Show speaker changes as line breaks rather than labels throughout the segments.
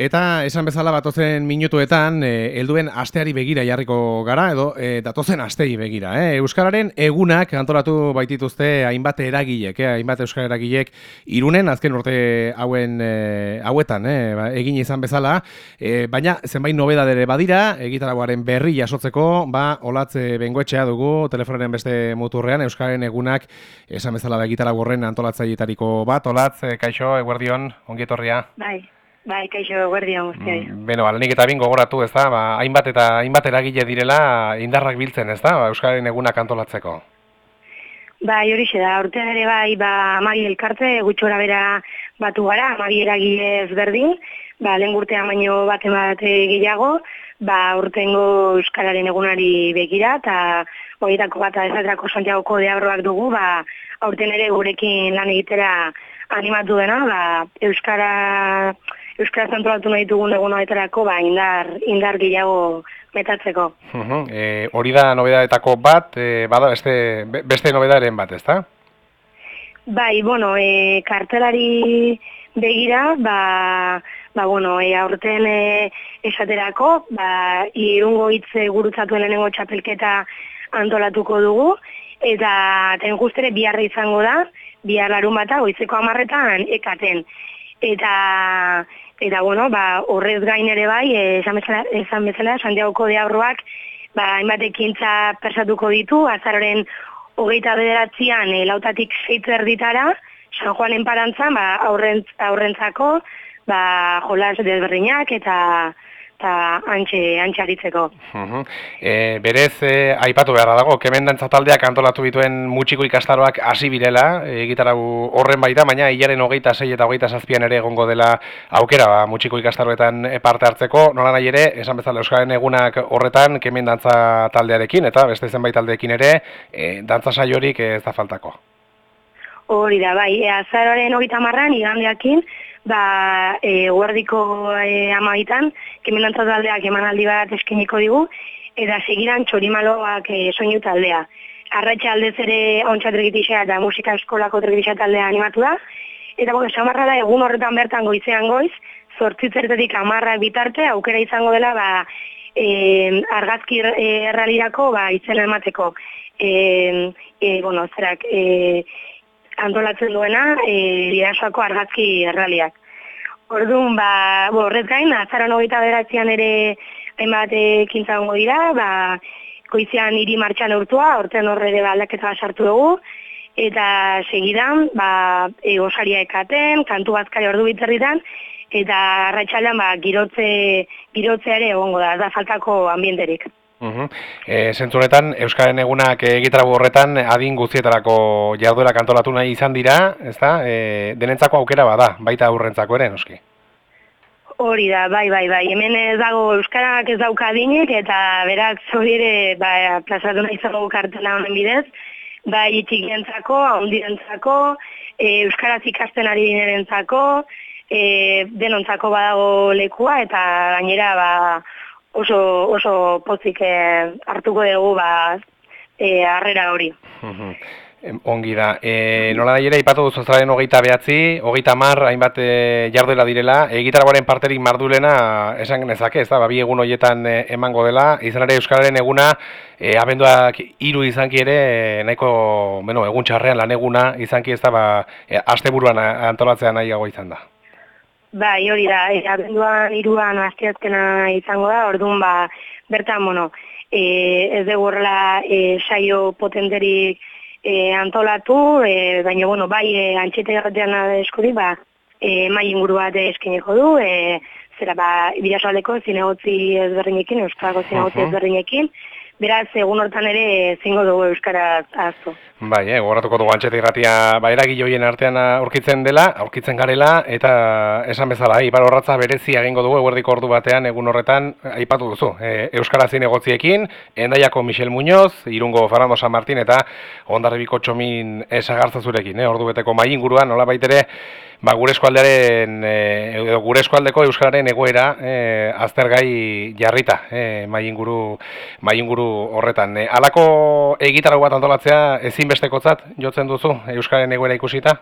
Eta esan bezala batozen minutuetan, e, helduen asteari begira jarriko gara, edo e, datozen astei begira. E, Euskararen egunak antolatu baitituzte hainbat eragilek, e, hainbat Euskara eragilek irunen, azken urte hauen e, hauetan, e, ba, egin izan bezala, e, baina zenbait nobedadere badira, egitaragoaren berri jasotzeko, ba, olatze bengoetxea dugu, telefonaren beste muturrean, Euskararen egunak, esan bezala da egitaragoaren antolatzailetariko bat, olatz, e, kaixo, eguerdion, ongietorria.
Bai. Bai, kaixo, guardia guztiai.
Mm, beno, ba, eta bin gogoratu, ez da, ba, hainbat eta hainbat eragile direla indarrak biltzen, ez da, ba, Euskaren egunak antolatzeko.
Bai, hori da, urtean ere bai, ba, amagi elkarte, gutxora bera batu gara, amagi eragile ezberdin, ba, lehen urtean baino bat bat gehiago, ba, urtengo Euskararen egunari begira, eta horietako bat ezatrako Santiago Kode dugu, ba, aurten ere gurekin lan egitera animatu dena, ba, Euskara Euskara zantolatu nahi dugun egun horretarako, ba, indar, indar gehiago metatzeko.
e, hori da nobedaetako bat, e, bada beste, beste nobedaren bat, ez da?
Bai, bueno, e, kartelari begira, ba, ba bueno, e, aurten e, esaterako, ba, irungo hitze gurutzatu lehenengo txapelketa antolatuko dugu, eta ten justere biharra izango da, bihar larun bata, goizeko amarretan ekaten. Eta Eta, bueno, ba, horrez gain ere bai, eh, esan bezala, esan bezala Santiago Kode aurroak, ba, hainbat ekintza persatuko ditu, azaroren hogeita bederatzean e, lautatik zeitu erditara, San Juanen parantzan, ba, aurrentzako, ba, jolas desberdinak eta eta antxe, antxe aritzeko.
e, berez, e, aipatu beharra dago, kemendantza taldeak antolatu bituen mutxiko ikastaroak hasi birela, egitaragu horren baita, baina hilaren hogeita zei eta hogeita zazpian ere egongo dela aukera ba, mutxiko ikastaroetan parte hartzeko, nola nahi ere, esan bezala Euskaren egunak horretan kemendantza taldearekin, eta beste zenbait taldeekin ere, e, dantza saiorik ez da faltako.
Hori da, bai, e, azaroaren hogeita marran, igandeakin, ba, e, guardiko e, amaitan, kemenantza taldeak emanaldi bat eskeniko digu, eta segidan txorimaloak e, soinu taldea. Arratxa aldez ere ontsa tregitisa eta musika eskolako tregitisa taldea animatu da, eta bueno, samarra da egun horretan bertan goizean goiz, zortzitzertetik amarra bitarte, aukera izango dela, ba, e, argazki e, erralirako ba, izena emateko. E, e, bueno, zerak, e, antolatzen duena e, Lidasoako argazki erraliak. Orduan, ba, bo, horrez gain, azaran hogeita beratzean ere hainbat ekintza gongo dira, ba, koizean hiri martxan urtua, orten horre ere baldaketa sartu dugu, eta segidan, ba, e, osaria ekaten, kantu bazkari ordu bitzerritan, eta arratxaldean, ba, girotze, girotze ere egongo da, da faltako ambienterik.
Uh e, Zentzunetan, Euskaren egunak egitarago horretan adin guztietarako jarduera kantolatu nahi izan dira, ez da? E, denentzako aukera bada, baita aurrentzako ere, noski?
Hori da, bai, bai, bai. Hemen ez dago Euskarak ez dauka adinik, eta berak zori ere, bai, plazatu nahi zago kartela honen bidez, bai, itxikientzako, ahondirentzako, e, Euskaraz ikasten ari dinerentzako, e, denontzako badago lekua, eta gainera, ba, oso, oso pozik eh, hartuko dugu ba, e, arrera hori.
Ongi da. E, nola da ere, ipatu duzu zaren hogeita behatzi, hogeita mar, hainbat e, jarduela direla, egitaragoaren parterik mardulena esan genezake, ez da, babi egun horietan e, emango dela, izan ere Euskararen eguna, e, abenduak hiru izanki ere, nahiko, bueno, egun txarrean lan eguna izanki ez da, ba, e, asteburuan antolatzea nahiago izan da.
Bai, hori da, e, abenduan iruan asteazkena izango da, orduan ba, bertan, bueno, e, ez dugu horrela e, saio potenterik e, antolatu, e, baina, bueno, bai, e, antxete erratean eskuri, ba, e, mai inguru bat eskeneko du, e, zera, ba, bidasoaleko zinegotzi ezberdinekin, euskako zinegotzi ezberdinekin, beraz, egun hortan ere zingo dugu euskara aztu.
Bai, eh, goratuko dugu antxeta irratia ba, eragiloien artean aurkitzen dela, aurkitzen garela, eta esan bezala, ibar horratza berezi egingo dugu eguerdiko ordu batean egun horretan, aipatu duzu, e, Euskara zinegotziekin, endaiako Michel Muñoz, irungo Fernando San Martín, eta ondarribiko txomin esagartza zurekin, eh, ordu beteko mai inguruan, nola baitere, ba, gure eskualdearen, e, edo gure eskualdeko euskararen egoera e, aztergai jarrita, e, mai inguru, mai horretan. E, alako egitarago bat antolatzea ezinbestekotzat jotzen duzu euskaren egoera ikusita?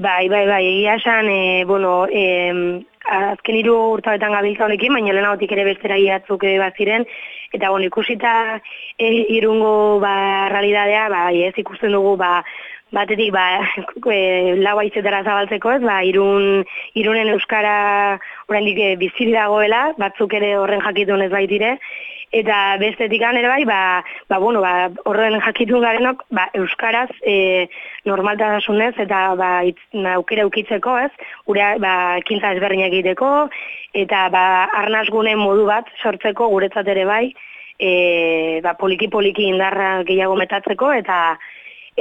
Bai, bai, bai, egia esan, e, bueno, e, azken hiru urtabetan gabiltza honekin, baina lehenagotik ere bestera batzuk ere bat ziren, eta bueno, ikusita e, irungo ba, realidadea, ba, ez ikusten dugu, ba, batetik, ba, e, lau aizetara zabaltzeko ez, ba, irun, irunen euskara oraindik e, biziri dagoela, batzuk ere horren jakitun ez baitire, eta bestetik ere bai, ba, ba, bueno, ba, horren jakitun garenok, ba, euskaraz e, normaltasunez eta ba, itz, aukera ukitzeko ez, gure ba, ekintza ezberdinak egiteko, eta ba, arnazgunen modu bat sortzeko guretzat ere bai, e, ba, poliki-poliki indarra gehiago metatzeko, eta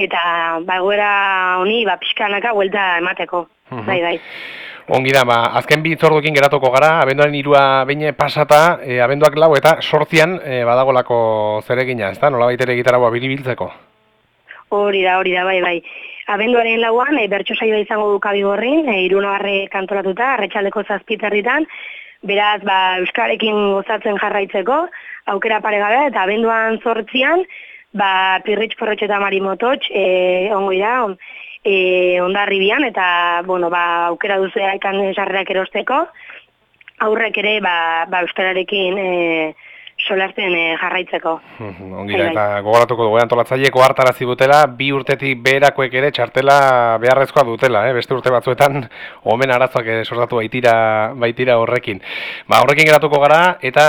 eta bagoera honi ba, pixkanaka huelta emateko.
Mhm.
Bai, bai.
Ongi da, ba, azken bi itzordukin geratuko gara, abenduaren irua behin pasata, e, abenduak lau eta sortzian e, badagolako zeregina, ez da? Nola baitere gitarra biribiltzeko?
Hori da, hori da, bai, bai. Abenduaren lauan, e, bertso saioa izango du kabigorrin, e, irunagarre kantolatuta, arretxaldeko zazpitzerritan, beraz, ba, Euskarekin gozatzen jarraitzeko, aukera paregabe, eta abenduan sortzian, ba, pirritx porrotxe eta marimototx, e, ongo da, e, ondarribian eta bueno, ba, aukera duzu ikan sarrerak erosteko. Aurrek ere ba, ba euskararekin e, solasten e, jarraitzeko.
Ongi da, eta gogoratuko dugu, antolatzaieko hartarazi dutela, bi urtetik beherakoek ere txartela beharrezkoa dutela, eh? beste urte batzuetan omen arazoak eh, sortatu baitira, baitira horrekin. Ba, horrekin geratuko gara, eta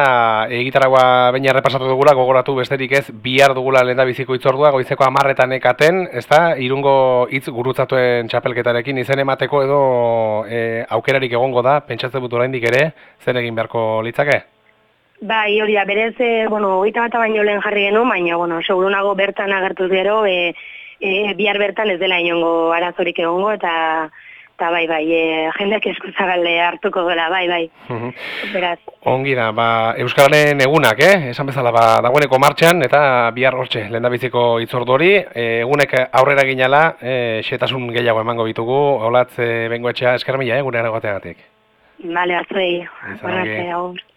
egitaragoa baina repasatu dugula, gogoratu besterik ez, bihar dugula lenda biziko itzordua, goizeko amarretan ekaten, ez da, irungo hitz gurutzatuen txapelketarekin izen emateko edo e, aukerarik egongo da, pentsatzen dut oraindik ere, zen egin beharko litzake?
Bai, hori da, berez, e, bueno, oita bat baino lehen jarri genu, baina, bueno, segurunago bertan agertuz gero, e, e, bihar bertan ez dela inongo arazorik egongo, eta, eta bai, bai, e, jendeak eskuzagalde hartuko dela, bai, bai. Beraz.
Ongi da, ba, Euskararen egunak, eh? Esan bezala, ba, dagoeneko martxan, eta bihar hortxe, lehen biziko itzordu hori, e, egunek aurrera ginala, e, xetasun gehiago emango bitugu, holatze bengoetxea eskermila, eh, gure aragoateagatik.
Bale, hartu egin.